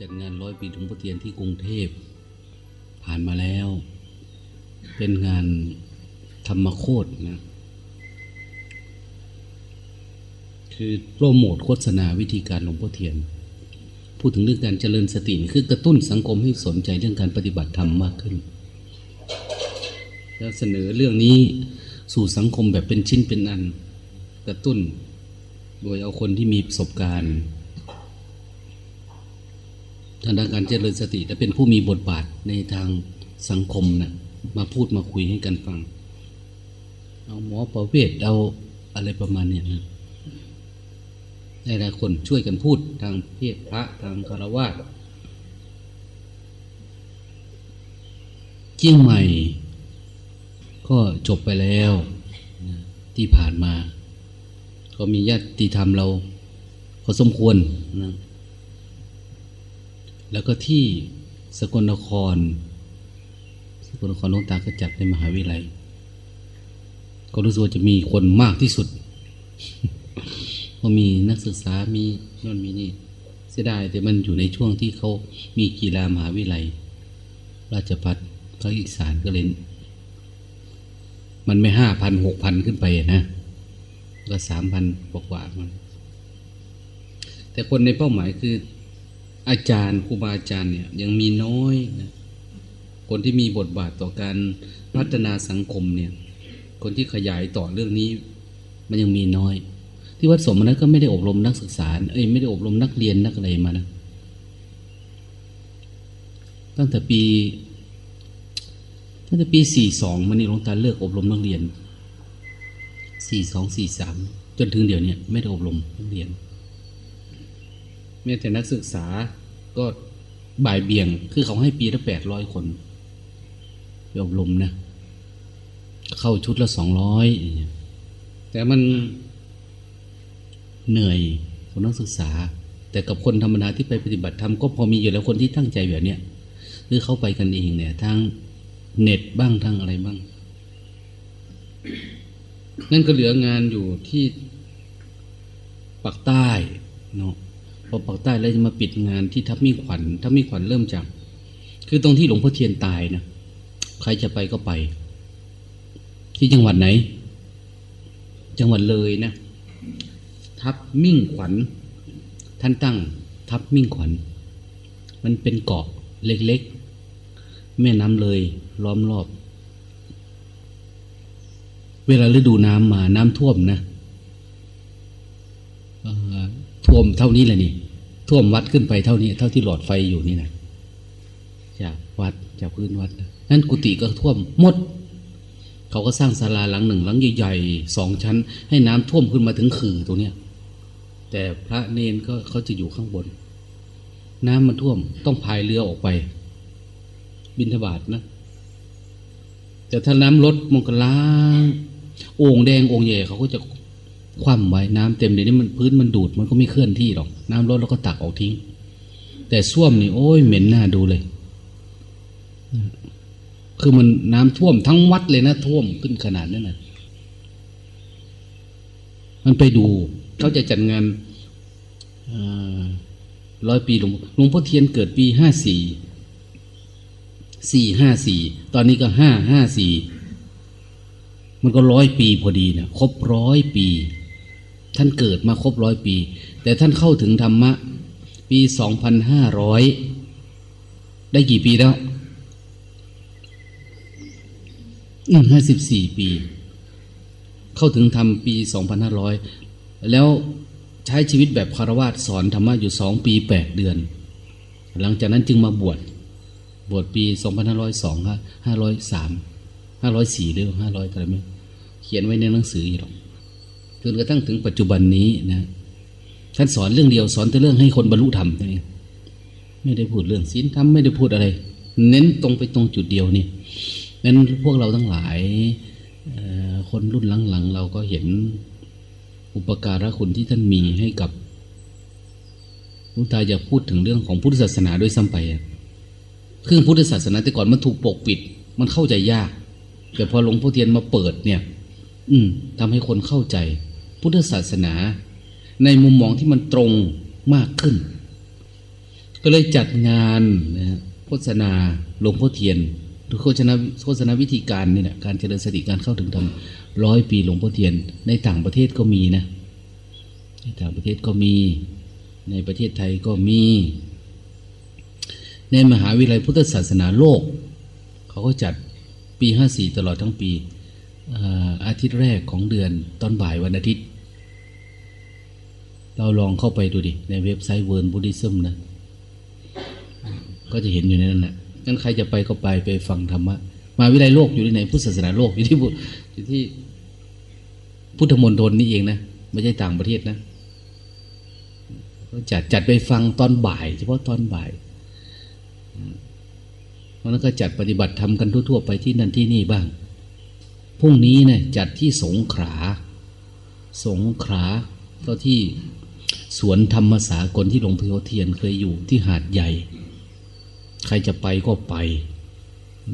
จัดงานร้อยปีหลวงพ่อเทียนที่กรุงเทพ ผ่านมาแล้ว เป็นงานธรรมโคตรนะคือโปรโมทโฆษณาวิธีการหลวงพ่อเทียน พูดถึงเรื่องการเจริญสติคือกระตุ้นสังคมให้สนใจเรื่องการปฏิบัติธรรมมากขึ้น แล้วเสนอเรื่องนี้สู่สังคมแบบเป็นชิ้นเป็นอัน กระตุ้น โดยเอาคนที่มีประสบการณ์ ทางด้านการเจริญสติและเป็นผู้มีบทบาทในทางสังคมนะมาพูดมาคุยให้กันฟัง เอาหมอประเวศเอาอะไรประมาณเนี้ยนะหลายๆคนช่วยกันพูดทางเพศพระทางคารวะเจียงใหม่ ก็จบไปแล้วที่ผ่านมา ก็มีญาติธรรมเราพอสมควรนะ แล้วก็ที่สกลนคร สกลนครลวงตาก็จัดในมหาวิทยาลัย ก็รู้สึกว่าจะมีคนมากที่สุดเพราะมีนักศึกษามีนั่นมีนี่ เสียดายแต่มันอยู่ในช่วงที่เขามีกีฬามหาวิทยาลัย ราชพัฒภาคอีสานก็เลยมันไม่ห้าพันหกพันขึ้นไปนะ ก็สามพันกว่ามัน แต่คนในเป้าหมายคือ อาจารย์ครูบาอาจารย์เนี่ยยังมีน้อยนะคนที่มีบทบาทต่อการพัฒนาสังคมเนี่ย คนที่ขยายต่อเรื่องนี้ มันยังมีน้อย ที่วัดสมนั้นก็ไม่ได้อบรมนักศึกษาเอ้ยไม่ได้อบรมนักเรียนนักอะไรมานะตั้งแต่ปี ตั้งแต่ปีสี่สองมันนี่หลวงตาเลิกอบรมนักเรียนสี่สองสี่สามจนถึงเดี๋ยวนี้ไม่ได้อบรมนักเรียน แม้แต่นักศึกษาก็บ่ายเบี่ยง คือเขาให้ปีละแปดร้อยคนไปอบรมนะ เข้าชุดละสองร้อยแต่มันเหนื่อยของนักศึกษา แต่กับคนธรรมดาที่ไปปฏิบัติธรรมก็พอมีอยู่แล้วคนที่ตั้งใจแบบเนี้ยหรือเขาไปกันเองเนี่ยทั้งเน็ตบ้างทั้งอะไรบ้าง นั่นก็เหลืองานอยู่ที่ปักใต้เนาะ อปากใต้แล้วจะมาปิดงานที่ทับมีขวัญทับมีขวัญเริ่มจาก คือตรงที่หลวงพ่อเทียนตายนะใครจะไปก็ไป ที่จังหวัดไหน จังหวัดเลยนะทับมิ่งขวัญ ท่านตั้ง ทับมิ่งขวัญ มันเป็นเกาะเล็กๆ แม่น้ำเลย ล้อมรอบ เวลาฤดูน้ำมาน้ำท่วมนะท่วมเท่านี้แหละนี่ ท่วมวัดขึ้นไปเท่านี้ เท่าที่หลอดไฟอยู่นี่นะจากวัดจากพื้นวัดนั้นกุฏิก็ท่วมหมด เขาก็สร้างศาลาหลังหนึ่งหลังใหญ่ๆสองชั้น ให้น้ำท่วมขึ้นมาถึงขื่อตรงเนี้ยแต่พระเนนก็เขาจะอยู่ข้างบน น้ำมันท่วมต้องพายเรือออกไป บินทบาทนะ แต่ถ้าน้ำลดมันก็ล้างโอ่งแดงโอ่งใหญ่เขาก็จะ คว่ำไว้น้ำเต็มเดี๋ยวนี้มันพื้นมันดูดมันก็ไม่เคลื่อนที่หรอก น้ำลดแล้วก็ตักออกทิ้ง แต่ส้วมนี่โอ้ยเหม็นหน้าดูเลย คือมันน้ำท่วมทั้งวัดเลยนะท่วมขึ้นขนาดนั้นนะมันไปดูเขาจะจัดงานร้อยปีหลวงหลวงพ่อเทียนเกิดปีห้าสี่สี่ห้าสี่ตอนนี้ก็ห้าห้าสี่มันก็ร้อยปีพอดีนะครบร้อยปี ท่านเกิดมาครบร้อยปี แต่ท่านเข้าถึงธรรมะ ปีสองพันห้าร้อยได้กี่ปีแล้วอืมห้าสิบสี่ปี เข้าถึงธรรมปีสองพันห้าร้อยแล้วใช้ชีวิตแบบคารวะสอนธรรมะอยู่สองปีแปดเดือน หลังจากนั้นจึงมาบวชบวชปีสองพันห้าร้อยสองห้าร้อยสามห้าร้อยสี่หรือห้าร้อยอะไรไหมเขียนไว้ในหนังสืออยู่หรอก จนกระทั่งถึงปัจจุบันนี้นะท่านสอนเรื่องเดียวสอนแต่เรื่องให้คนบรรลุธรรมนี่ไม่ได้พูดเรื่องศีลธรรมไม่ได้พูดอะไร เน้นตรงไปตรงจุดเดียวนี่นั้นพวกเราทั้งหลายคนรุ่นหลังๆเราก็เห็นอุปการะคุณที่ท่านมีให้กับลุงตาอยากพูดถึงเรื่องของพุทธศาสนาด้วยซ้ำไปเครื่องพุทธศาสนาแต่ก่อนมันถูกปกปิด มันเข้าใจยาก แต่พอหลวงพ่อเทียนมาเปิดเนี่ย อืมทำให้คนเข้าใจ พุทธศาสนา ในมุมมองที่มันตรงมากขึ้น ก็เลยจัดงานนะโฆษณาหลวงพ่อเทียนหรือโฆษณาโฆษณาวิธีการนี่แหละการเจริญสติการเข้าถึงธรรมร้อยปีหลวงพ่อเทียน ในต่างประเทศก็มีนะในต่างประเทศก็มีในประเทศไทยก็มี ในมหาวิทยาลัยพุทธศาสนาโลก เขาก็จัดปีห้าสี่ตลอดทั้งปีอาทิตย์แรกของเดือนตอนบ่ายวันอาทิตย์ เราลองเข้าไปดูดิ ในเว็บไซต์ World Buddhism นะ ก็จะเห็นอยู่ในนั้นแหละงั้นใครจะไปก็ไปไปฟังธรรมะ มหาวิทยาลัยโลกอยู่ที่ไหนพุทธศาสนาโลกอยู่ที่อยู่ที่พุทธมณฑลนี่เองนะ ไม่ใช่ต่างประเทศนะจัดจัดไปฟังตอนบ่าย เฉพาะตอนบ่ายเพราะนั้นก็จัดปฏิบัติทำกันทั่วๆไปที่นั่นที่นี่บ้างพรุ่งนี้เนะี่ยจัดที่สงขลาสงขลา ก็ที่สวนธรรมสากลที่หลวงพ่อเทียนเคยอยู่ที่หาดใหญ่ ใครจะไปก็ไป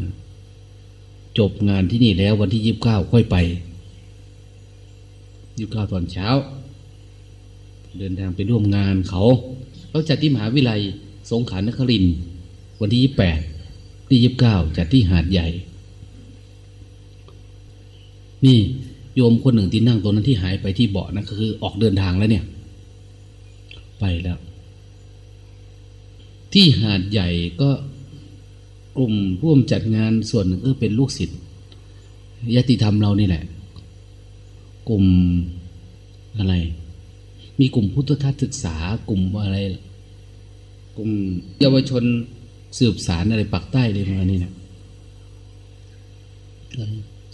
นะจบงานที่นี่แล้ววันที่ยี่บเก้าค่อยไปยี่บเก้าตอนเช้า เดินทางไปร่วมงานเขาเขาจัดที่มหาวิทยาลัยสงขลานครินวันที่ยี่แปดที่ยี่บเก้าจัดที่หาดใหญ่ นี่ โยมคนหนึ่งที่นั่งตรงนั้นที่หายไปที่เบาะนั่นก็คือออกเดินทางแล้วเนี่ย ไปแล้ว ที่หาดใหญ่ก็กลุ่มร่วมจัดงานส่วนหนึ่งก็เป็นลูกศิษย์ยติธรรมเรานี่แหละ กลุ่มอะไร มีกลุ่มพุทธทัศศึกษากลุ่มอะไร กลุ่มเยาวชนสืบสารอะไรปักใต้เลยมานี่นะ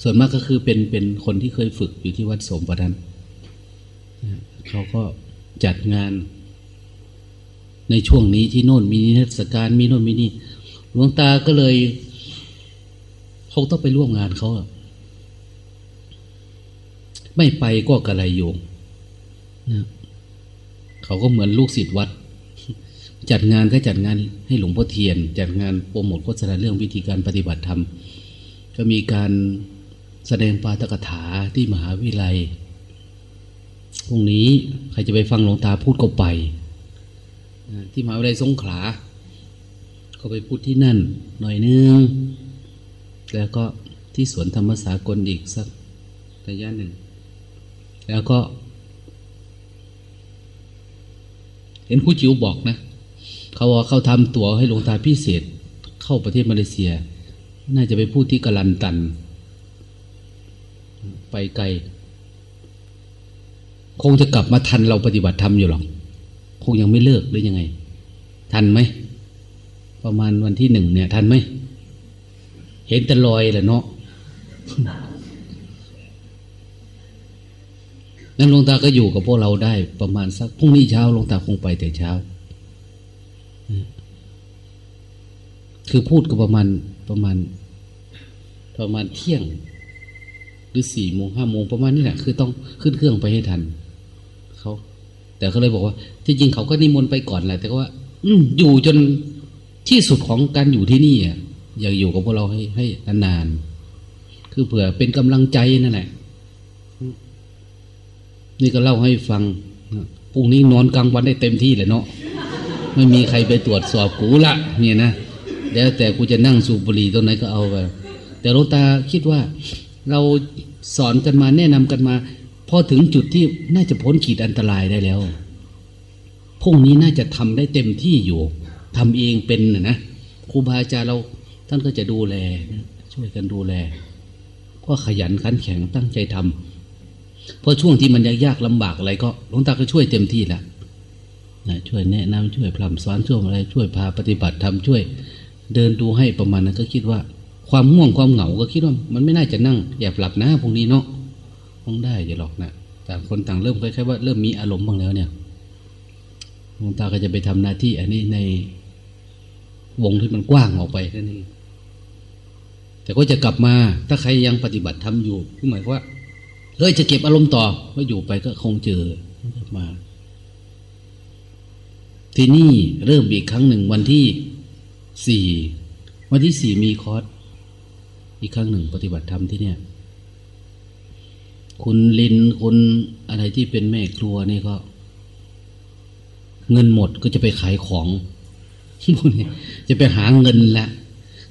ส่วนมากก็คือเป็นเป็นคนที่เคยฝึกอยู่ที่วัดสมประดันเขาก็จัดงาน ในช่วงนี้ที่โน่นมีนิทรรศการมีโน่นมีนี่หลวงตาก็เลยเขาต้องไปร่วมงานเขาไม่ไปก็กระไรโยงนะเขาก็เหมือนลูกศิษย์วัด จัดงานก็จัดงานให้หลวงพ่อเทียน จัดงานโปรโมทโฆษณาเรื่องวิธีการปฏิบัติธรรมก็มีการ แสดงปาตกถาที่มหาวิทยาลัยพรุ่งนี้ใครจะไปฟังหลวงตาพูดก็ไปที่มหาวิทยาลัยสงขลาก็ไปพูดที่นั่นหน่อยนึงแล้วก็ที่สวนธรรมศากลอีกสักระยะหนึ่ง แล้วก็ เห็นผู้จิ๋วบอกนะ เขาว่าเขาทำตั๋วให้หลวงตาพิเศษ เข้าประเทศมาเลเซีย น่าจะไปพูดที่กาลันตัน ไปไกล คงจะกลับมาทันเราปฏิบัติธรรมอยู่หรอก คงยังไม่เลิกหรือยังไง ทันไหม ประมาณวันที่หนึ่งเนี่ย ทันไหม เห็นแต่ลอยแหละเนาะนั้นหลวงตาก็อยู่กับพวกเราได้ประมาณสักพรุ่งนี้เช้าหลวงตาคงไปแต่เช้า คือพูดก็ประมาณประมาณ ประมาณเที่ยง หรือสี่โมงห้าโมงประมาณนี้แหละคือต้องขึ้นเครื่องไปให้ทันเขาแต่เขาเลยบอกว่า ที่จริงเขาก็นิมนต์ไปก่อนแหละแต่ว่า อือยู่จนที่สุดของการอยู่ที่นี่อะอยากอยู่กับพวกเราให้ให้นานๆคือเผื่อเป็นกำลังใจนั่นแหละนี่ก็เล่าให้ฟังพรุ่งนี้นอนกลางวันได้เต็มที่เลยเนาะไม่มีใครไปตรวจสอบกูละเนี่ยนะแล้วแต่กูจะนั่งสูบบุหรี่ตรงไหนก็เอาไปแต่โรตาคิดว่า เราสอนกันมาแนะนำกันมาพอถึงจุดที่น่าจะพ้นขีดอันตรายได้แล้วพรุ่งนี้น่าจะทำได้เต็มที่อยู่ทำเองเป็นนะนะครูบาอาจารย์เราท่านก็จะดูแลช่วยกันดูแล ก็ขยันขันแข็งตั้งใจทำเพราะช่วงที่มันยากลำบากอะไรก็หลวงตาก็ช่วยเต็มที่แล้วนะช่วยแนะนำช่วยพร่ำสอนช่วยอะไร ช่วยพาปฏิบัติทำช่วย เดินดูให้ประมาณนั้นก็คิดว่า ความง่วงความเหงาก็คิดว่ามันไม่น่าจะนั่งแอบหลับนะพวกนี้เนาะคงได้อย่าหรอกนะต่างคนต่างเริ่มคล้ายๆว่าเริ่มมีอารมณ์บ้างแล้วเนี่ยหลวงตาก็จะไปทำหน้าที่ อันนี้ในวงที่มันกว้างออกไปนั่นเองแต่ก็จะกลับมาถ้าใครยังปฏิบัติทำอยู่ก็หมายว่าเฮ้ยจะเก็บอารมณ์ต่อว่าอยู่ไปก็คงเจอมา ที่นี่เริ่มอีกครั้งหนึ่งวันที่สี่วันที่สี่มีคอร์ส อีกครั้งหนึ่งปฏิบัติธรรมที่เนี่ย คุณลินคุณอะไรที่เป็นแม่ครัวนี่ก็ เงินหมดก็จะไปขายของพวกนี้จะไปหาเงินละ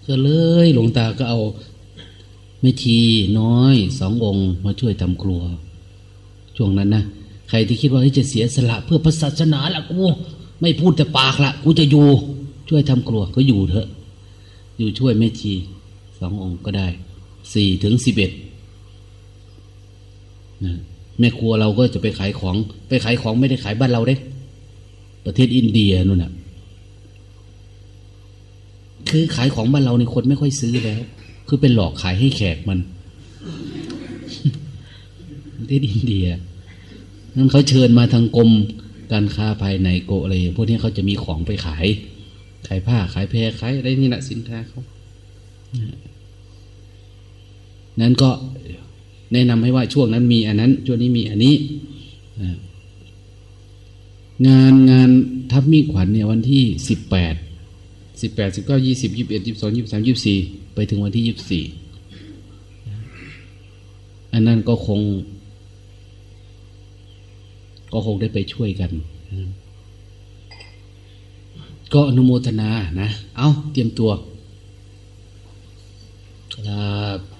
ก็เลยหลวงตาก็เอาไม่ชีน้อยสององค์มาช่วยทำครัว ช่วงนั้นนะใครที่คิดว่าจะเสียสละเพื่อพระศาสนาละกูไม่พูดแต่ปากละกูจะอยู่ ช่วยทำครัวก็อยู่เถอะ อยู่ช่วยแม่ชี สององค์ก็ได้สี่ถึงสิบเอ็ดนะแม่ครัวเราก็จะไปขายของ ไปขายของไม่ได้ขายบ้านเราเด้ ประเทศอินเดียนู่นน่ะ คือขายของบ้านเราในคนไม่ค่อยซื้อแล้ว คือเป็นหลอกขายให้แขกมัน ประเทศอินเดียนั่นเขาเชิญมาทางกรมการค้าภายในโกอะไรพวกนี้เขาจะมีของไปขาย ขายผ้าขายแพรขายอะไรนี่แหละสินค้าเขา นั้นก็แนะนำให้ว่าช่วงนั้นมีอันนั้น ช่วงนี้มีอันนี้ งานงานทับมีขวัญเนี่ยวันที่สิบแปดสิบแปดสิบเก้ายี่สิบยี่สิบเอ็ดยี่สิบสองยี่สิบสามยี่สิบสี่ไปถึงวันที่ยี่สิบสี่อันนั้นก็คง ก็คงได้ไปช่วยกัน ก็อนุโมทนานะ เอาเตรียมตัวครับ